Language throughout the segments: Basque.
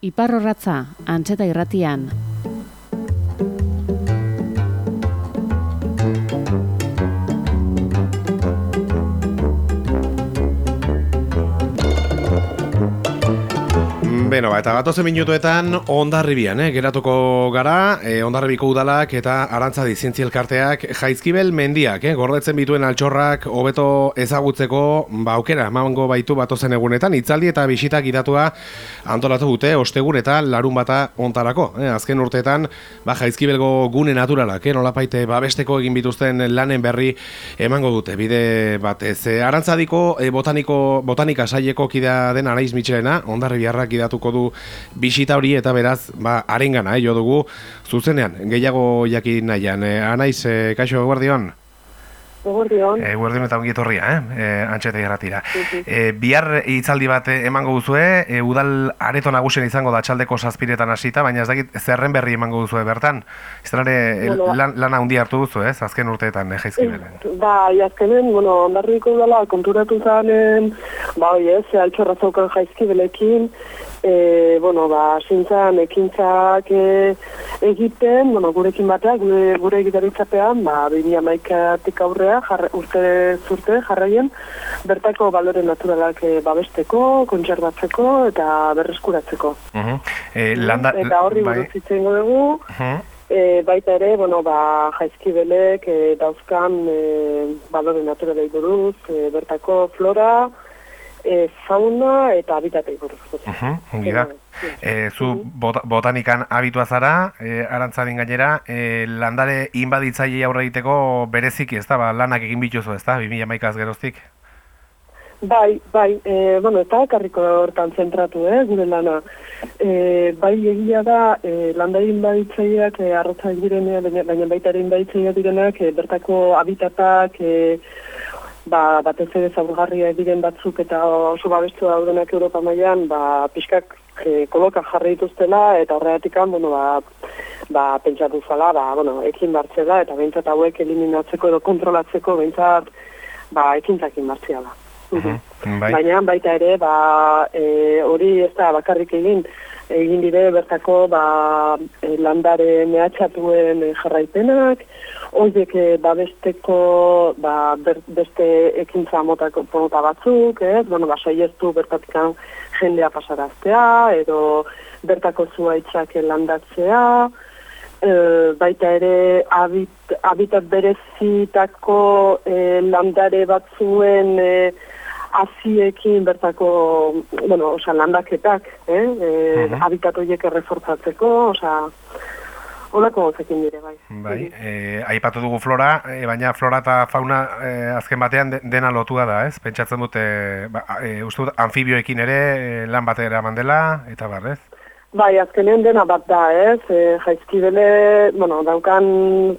Iparrorratza, antxeta irratian. Beno, ba, eta gatozen minutuetan ondarribian, eh, geratuko gara, eh, ondarribiko udalak eta arantza dizientzi elkarteak jaizkibel mendiak, eh, gordetzen bituen altxorrak hobeto ezagutzeko, ba, aukera, emango baitu batozen egunetan, itzaldi eta bisitak idatua antolatu dute, ostegun eta larun bata ontarako. Eh, azken urteetan, ba, jaizkibelgo gune naturalak, eh, nolapaite babesteko egin bituzten lanen berri emango dute, bide bat ez. Eh, arantzadiko eh, botaniko, botanika saieko kidea den araiz mitxelena, ondarribiarrak idatu hartuko du bisita hori eta beraz, ba, arengana, eh, jo dugu, zuzenean, gehiago jakin nahian. E, anaiz, e, kaixo, guardion? Eguerdion. Eguerdion eta ongi etorria, eh? E, antxete erratira. E, bihar hitzaldi bat emango duzue, e, udal areto nagusen izango da txaldeko zazpiretan hasita, baina ez dakit zerren berri emango duzue bertan. Ez bueno, lan, lan handi hartu duzu, ez? Azken urteetan, eh, jaizkibelen. Ba, azkenen, bueno, ondarriko udala konturatu zanen, ba, ez, altxorra zaukan jaizkibelekin, e, bueno, ba, sintzan ekintzak e, egiten, bueno, gurekin bateak, gure, gure egitaritzapean, ba, bimia maikatik aurrea, jarre, urte zurte jarraien, bertako balore naturalak e, babesteko, kontserbatzeko eta berreskuratzeko. Uh -huh. e, landa, eta horri bai. buruz itzen dugu, uh -huh. E, baita ere, bueno, ba, jaizkibelek e, dauzkan e, balore naturalei buruz, e, bertako flora, e, fauna eta habitatei buruz. Uh -huh, e, zu botanikan abitua zara, e, arantzadin gainera, e, landare inbaditzaile aurre egiteko bereziki, ez da, ba, lanak egin bituzu, ez da, 2000 maikaz geroztik? Bai, bai, e, bueno, eta karriko hortan zentratu, eh, gure lana. E, bai, egia da, e, landari inbaditzaileak e, arrotza direnean, baina baita ere inbaditzaileak direnak, e, bertako habitatak, e, ba, batez ere zaurgarria diren batzuk eta oso babestu daudenak Europa mailan ba, pixkak e, koloka jarri dituztela eta horregatik bueno, ba, ba, pentsatu zala, ba, bueno, ekin bartzela eta behintzat hauek eliminatzeko edo kontrolatzeko behintzat ba, ekintzak inbartzea da. Mhm, bai. Baina baita ere, ba, e, hori ez da bakarrik egin, egin dire bertako ba, e, landare mehatxatuen jarraipenak, horiek e, babesteko ba, beste ekintza motako mota batzuk, ez? Bueno, ba, saiestu bertatikan jendea pasaraztea, edo bertako zuaitzak landatzea, e, baita ere habit, habitat berezitako e, landare batzuen e, aziekin bertako, bueno, oza, landaketak, eh? E, uh -huh. habitatoiek errefortzatzeko, oza, Olako zekin dire, bai. Bai, e, aipatu dugu flora, e, baina flora eta fauna e, azken batean dena lotua da, ez? Pentsatzen dute, ba, e, uste dut, anfibioekin ere e, lan batera mandela, eta bar, ez? Bai, azkenean dena bat da, ez? E, jaizkibele, bueno, daukan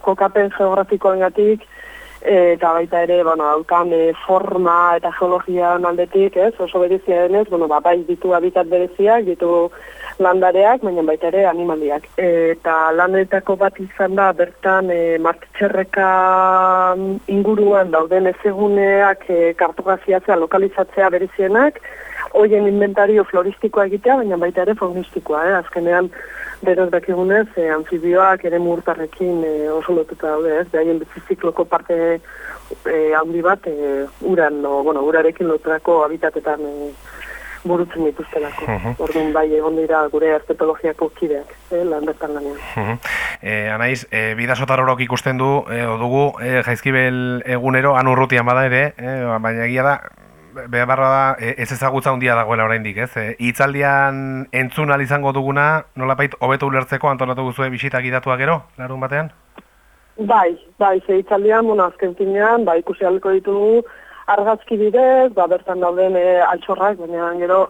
kokapen geografikoen gatik, eta baita ere, bueno, haukan e, forma eta geologia aldetik, ez, oso berezia denez, bueno, ba, bai ditu habitat bereziak, ditu landareak, baina baita ere animaliak. eta landetako bat izan da, bertan e, martitxerreka inguruan dauden ezeguneak e, kartografiatzea, lokalizatzea berezienak, hoien inventario floristikoa egitea, baina baita ere faunistikoa, eh? azkenean Beraz dakigunez, e, anfibioak ere murtarrekin e, oso lotuta daude, ez? Behaien bizizikloko parte e, handi bat, e, uran, no, bueno, urarekin loturako habitatetan e, burutzen dituztenako. Uh -huh. Orduan bai egon dira gure artetologiako kideak, eh, landetan lanean. Uh -huh. e, anaiz, e, bidazotar horok ikusten du, e, dugu, e, jaizkibel egunero, anurrutian bada ere, e, baina egia da, behar da, e, ez ezagutza handia dagoela oraindik, ez? E, itzaldian entzun izango duguna, nola bait, hobeto ulertzeko antolatu guzue bisitak idatua gero, larun batean? Bai, bai, ze itzaldian, bueno, azken finean, bai, ikusi aliko ditugu argazki bidez, ba, bertan dauden e, altxorrak, baina gero,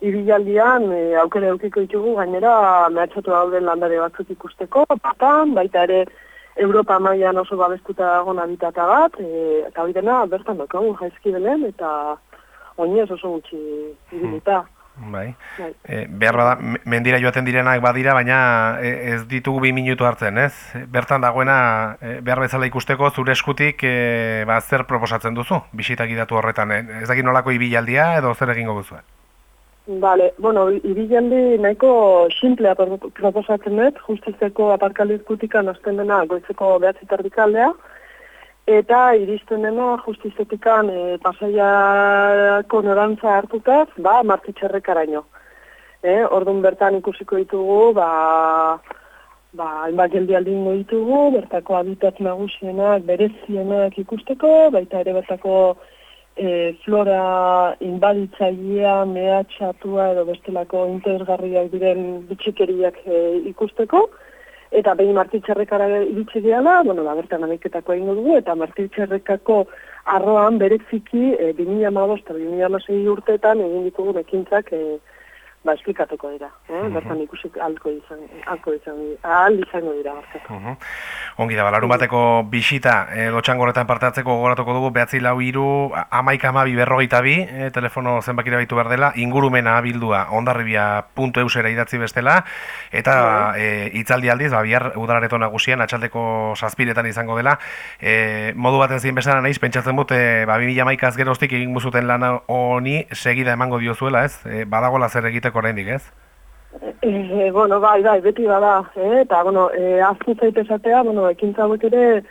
ibilaldian, e, aukere eukiko ditugu, gainera, mehatxatu dauden landare batzuk ikusteko, batan, baita ere, Europa mailan oso babestuta dagoen habitata bat, e, eta hori dena bertan daukagun jaizki eta oinez oso gutxi ibilita. Hmm. Bai. bai. E, behar da, mendira joaten direnak badira, baina e, ez ditugu bi minutu hartzen, ez? Bertan dagoena, e, behar bezala ikusteko, zure eskutik, e, ba, zer proposatzen duzu, bisitak idatu horretan, ez dakit nolako ibilaldia edo zer egingo duzu? Bale, bueno, ibilaldi nahiko simplea pro- proposatzen dut, justizeko aparkalekutikan hasten dena goizeko behatzi tardikaldea, eta iristen dena justizetikan e, pasaiako norantza hartutaz, ba, martitxerrekaraino. E, orduan bertan ikusiko ditugu, ba, ba, hainbat geldialdi ingo ditugu, bertako habitat nagusienak, berezienak ikusteko, baita ere bertako e, flora inbaditzailea, mehatxatua edo bestelako interesgarriak diren bitxikeriak e, ikusteko. Eta behin martitxerrekara iritsi gehala, bueno, ba, bertan amiketako egingo dugu, eta martitxerrekako arroan bereziki e, 2015 eta 2016 urteetan egin ditugu ekintzak e, ba, esplikatuko dira. Eh? Bertan ikusi alko izan, alko izan, ahal izango dira. Barkatu. Mhm. Ongi da, larun bateko bisita e, lotxangorretan parte hartzeko gogoratuko dugu, behatzi lau iru, amaik amabi berrogeita bi, e, telefono zenbakira baitu behar dela, ingurumena abildua ondarribia.eusera idatzi bestela, eta e, itzaldi aldiz, ba, bihar udalareto nagusian, atxaldeko saspiretan izango dela, e, modu baten zin bezala naiz, pentsatzen dut, e, ba, 2000 amaikaz geroztik egin buzuten lana honi segida emango diozuela, ez? E, badagola zer egiteko oraindik, ez? E, bueno, bai, bai, beti bada, eh? eta, bueno, e, azku zaite esatea, bueno, ekintza hauek ere,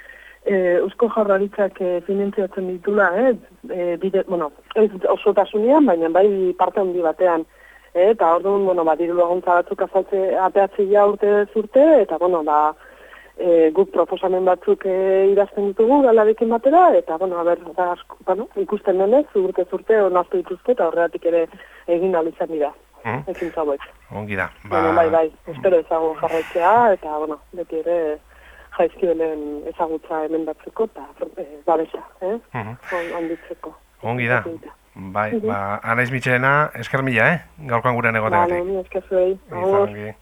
e, Eusko Jaurlaritzak e, finantziatzen ditula, eh? E, bide, bueno, ez osotasunean, baina bai parte handi batean. E, eta orduan, bueno, ba, diru laguntza batzuk azaltze ateatzi ja urte zurte, eta, bueno, ba, e, guk proposamen batzuk e, idazten ditugu galarekin batera, eta, bueno, a ber, da, asko, bueno, ikusten denez, urte zurte onartu dituzte, eta horregatik ere egin ahal izan dira. Mhm. Ekintza hauek. Ongi da. Baina, bai, bai, espero ezagun jarraitzea, eta, bueno, beti ere jaizkibelen ezagutza hemen batzeko, eta e, babesa, eh? Mhm. On, onditzeko. Ongi da. Bai, ba, anaiz mitxelena, esker mila, eh? Gaurkoan gurean egotegatik. mi esker zuei. Izan ongi.